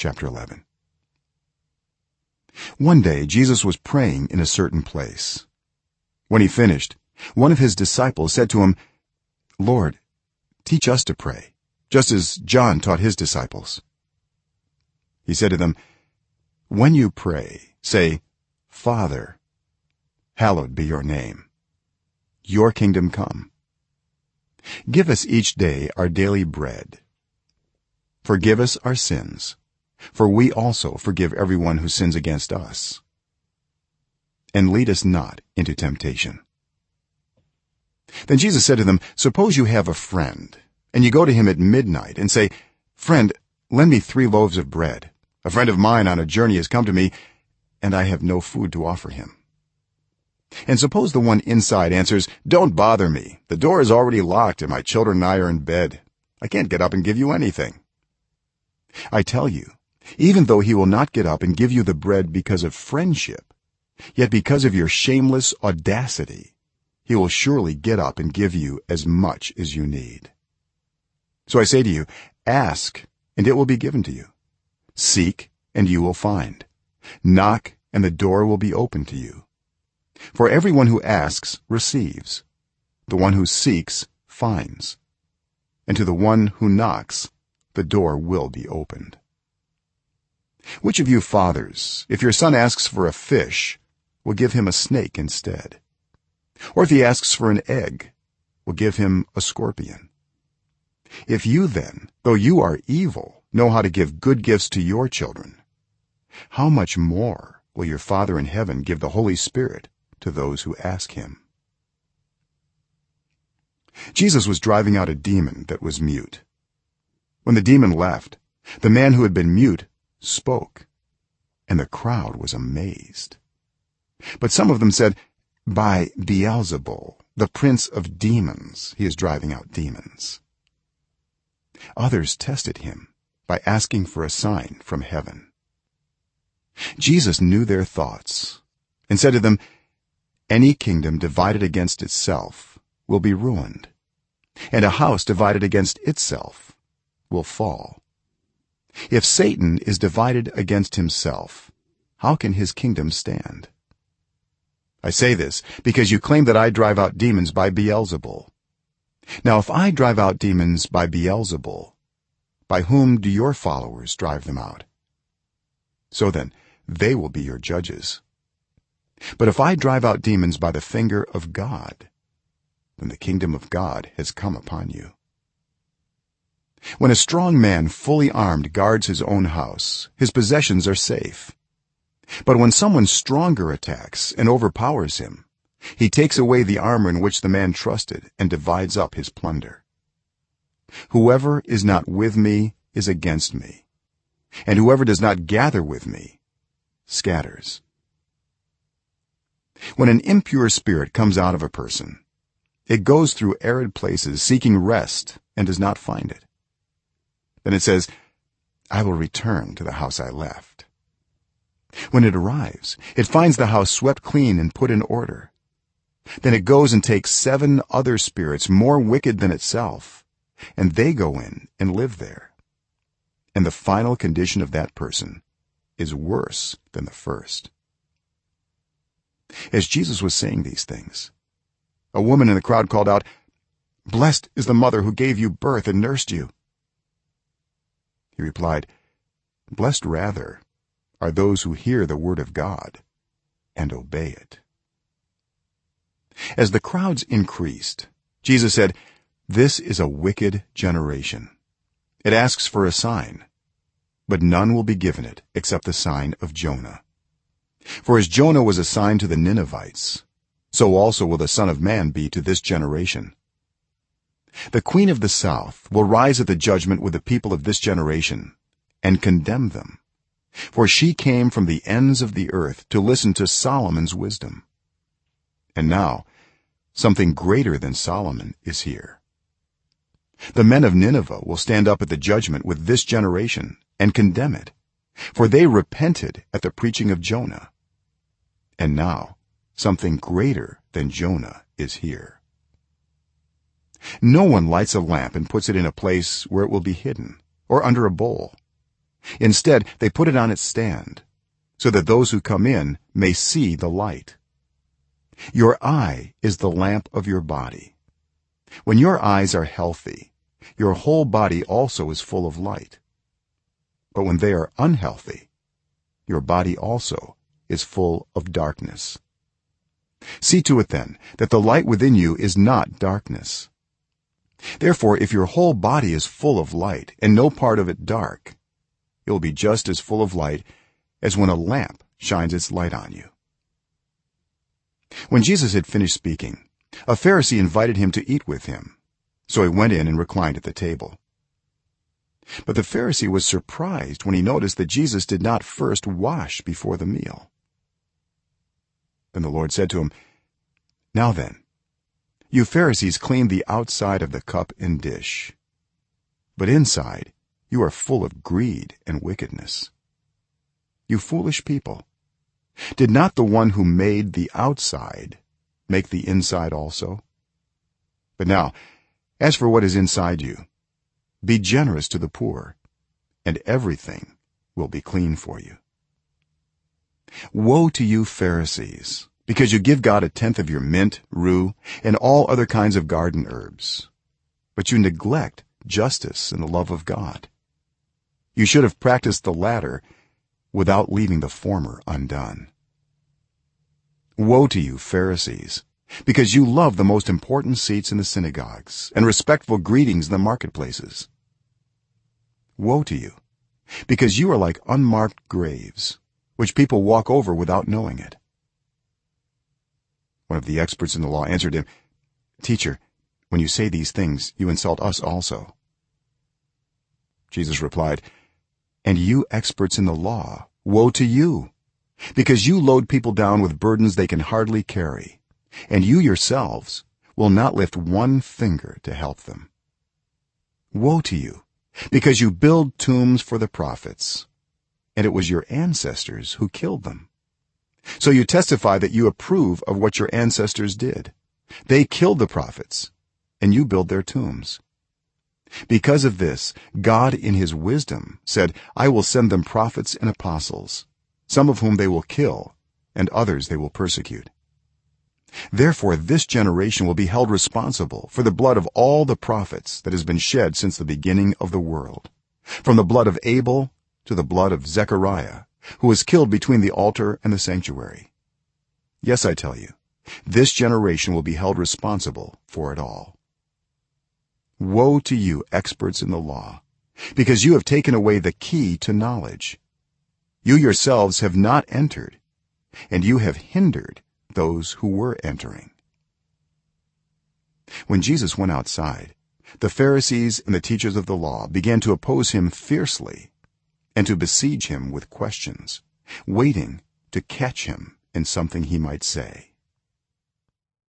chapter 11 one day jesus was praying in a certain place. When he finished one of his disciples said to him lord teach us to pray just as john taught his disciples. He said to them when you pray say father hallowed be your name. Your kingdom come. Give us each day our daily bread. Forgive us our sins for we also forgive everyone who sins against us. And lead us not into temptation. Then jesus said to them suppose you have a friend and you go to him at midnight and say friend lend me 3 loaves of bread. A friend of mine on a journey has come to me and i have no food to offer him and suppose the one inside answers don't bother me. The door is already locked and my children and i are in bed. I can't get up and give you anything i tell you even though he will not get up and give you the bread because of friendship yet because of your shameless audacity he will surely get up and give you as much as you need. So i say to you ask and it will be given to you. Seek and you will find. Knock and the door will be opened to you. For everyone who asks receives. The one who seeks finds. And to the one who knocks the door will be opened which of you fathers if your son asks for a fish will give him a snake instead? Or if he asks for an egg will give him a scorpion? If you then though you are evil know how to give good gifts to your children how much more will your father in heaven give the holy spirit to those who ask him? Jesus was driving out a demon that was mute. When the demon left the man who had been mute spoke and the crowd was amazed. But some of them said by beelzebul the prince of demons he is driving out demons. Others tested him by asking for a sign from heaven. Jesus knew their thoughts and said to them any kingdom divided against itself will be ruined and a house divided against itself will fall if satan is divided against himself how can his kingdom stand? I say this because you claim that i drive out demons by beelzebul. Now if i drive out demons by beelzebul by whom do your followers drive them out? So then they will be your judges. But if i drive out demons by the finger of god then the kingdom of god has come upon you when a strong man fully armed guards his own house his possessions are safe. But when someone stronger attacks and overpowers him he takes away the armor in which the man trusted and divides up his plunder. Whoever is not with me is against me and whoever does not gather with me scatters. When an impure spirit comes out of a person it goes through arid places seeking rest and does not find it then it says i will return to the house i left. When it arrives it finds the house swept clean and put in order. Then it goes and takes seven other spirits more wicked than itself and they go in and live there. And the final condition of that person is worse than the first. As jesus was saying these things a woman in the crowd called out blessed is the mother who gave you birth and nursed you he replied blessed rather are those who hear the word of god and obey it. As the crowds increased jesus said this is a wicked generation. It asks for a sign but none will be given it except the sign of jonah. For as jonah was a sign to the ninevites so also will the son of man be to this generation the queen of the south will rise at the judgment with the people of this generation and condemn them. For she came from the ends of the earth to listen to solomon's wisdom. And now something greater than solomon is here. The men of nineveh will stand up at the judgment with this generation and condemn it for they repented at the preaching of jonah. And now something greater than jonah is here no one lights a lamp and puts it in a place where it will be hidden or under a bowl. Instead they put it on its stand so that those who come in may see the light. Your eye is the lamp of your body. When your eyes are healthy your whole body also is full of light. But when they are unhealthy your body also is full of darkness. See to it then that the light within you is not darkness therefore if your whole body is full of light and no part of it dark it will be just as full of light as when a lamp shines its light on you. When jesus had finished speaking a pharisee invited him to eat with him. So he went in and reclined at the table. But the pharisee was surprised when he noticed that jesus did not first wash before the meal. Then the lord said to him now then you pharisees clean the outside of the cup and dish. But inside you are full of greed and wickedness. You foolish people did not the one who made the outside make the inside also? But now as for what is inside you be generous to the poor and everything will be clean for you. Woe to you pharisees because you give god a tenth of your mint rue and all other kinds of garden herbs. But you neglect justice and the love of god. You should have practiced the latter without leaving the former undone. Woe to you pharisees because you love the most important seats in the synagogues and respectful greetings in the marketplaces. Woe to you because you are like unmarked graves which people walk over without knowing it one of the experts in the law answered him teacher when you say these things you insult us also. Jesus replied and you experts in the law woe to you! Because you load people down with burdens they can hardly carry and you yourselves will not lift one finger to help them. Woe to you because you build tombs for the prophets and it was your ancestors who killed them so you testify that you approve of what your ancestors did. They killed the prophets and you build their tombs. Because of this god in his wisdom said i will send them prophets and apostles some of whom they will kill and others they will persecute. Therefore this generation will be held responsible for the blood of all the prophets that has been shed since the beginning of the world from the blood of abel to the blood of zechariah who was killed between the altar and the sanctuary. Yes i tell you this generation will be held responsible for it all. Woe to you experts in the law because you have taken away the key to knowledge. You yourselves have not entered and you have hindered those who were entering. When jesus went outside the pharisees and the teachers of the law began to oppose him fiercely and to besiege him with questions waiting to catch him in something he might say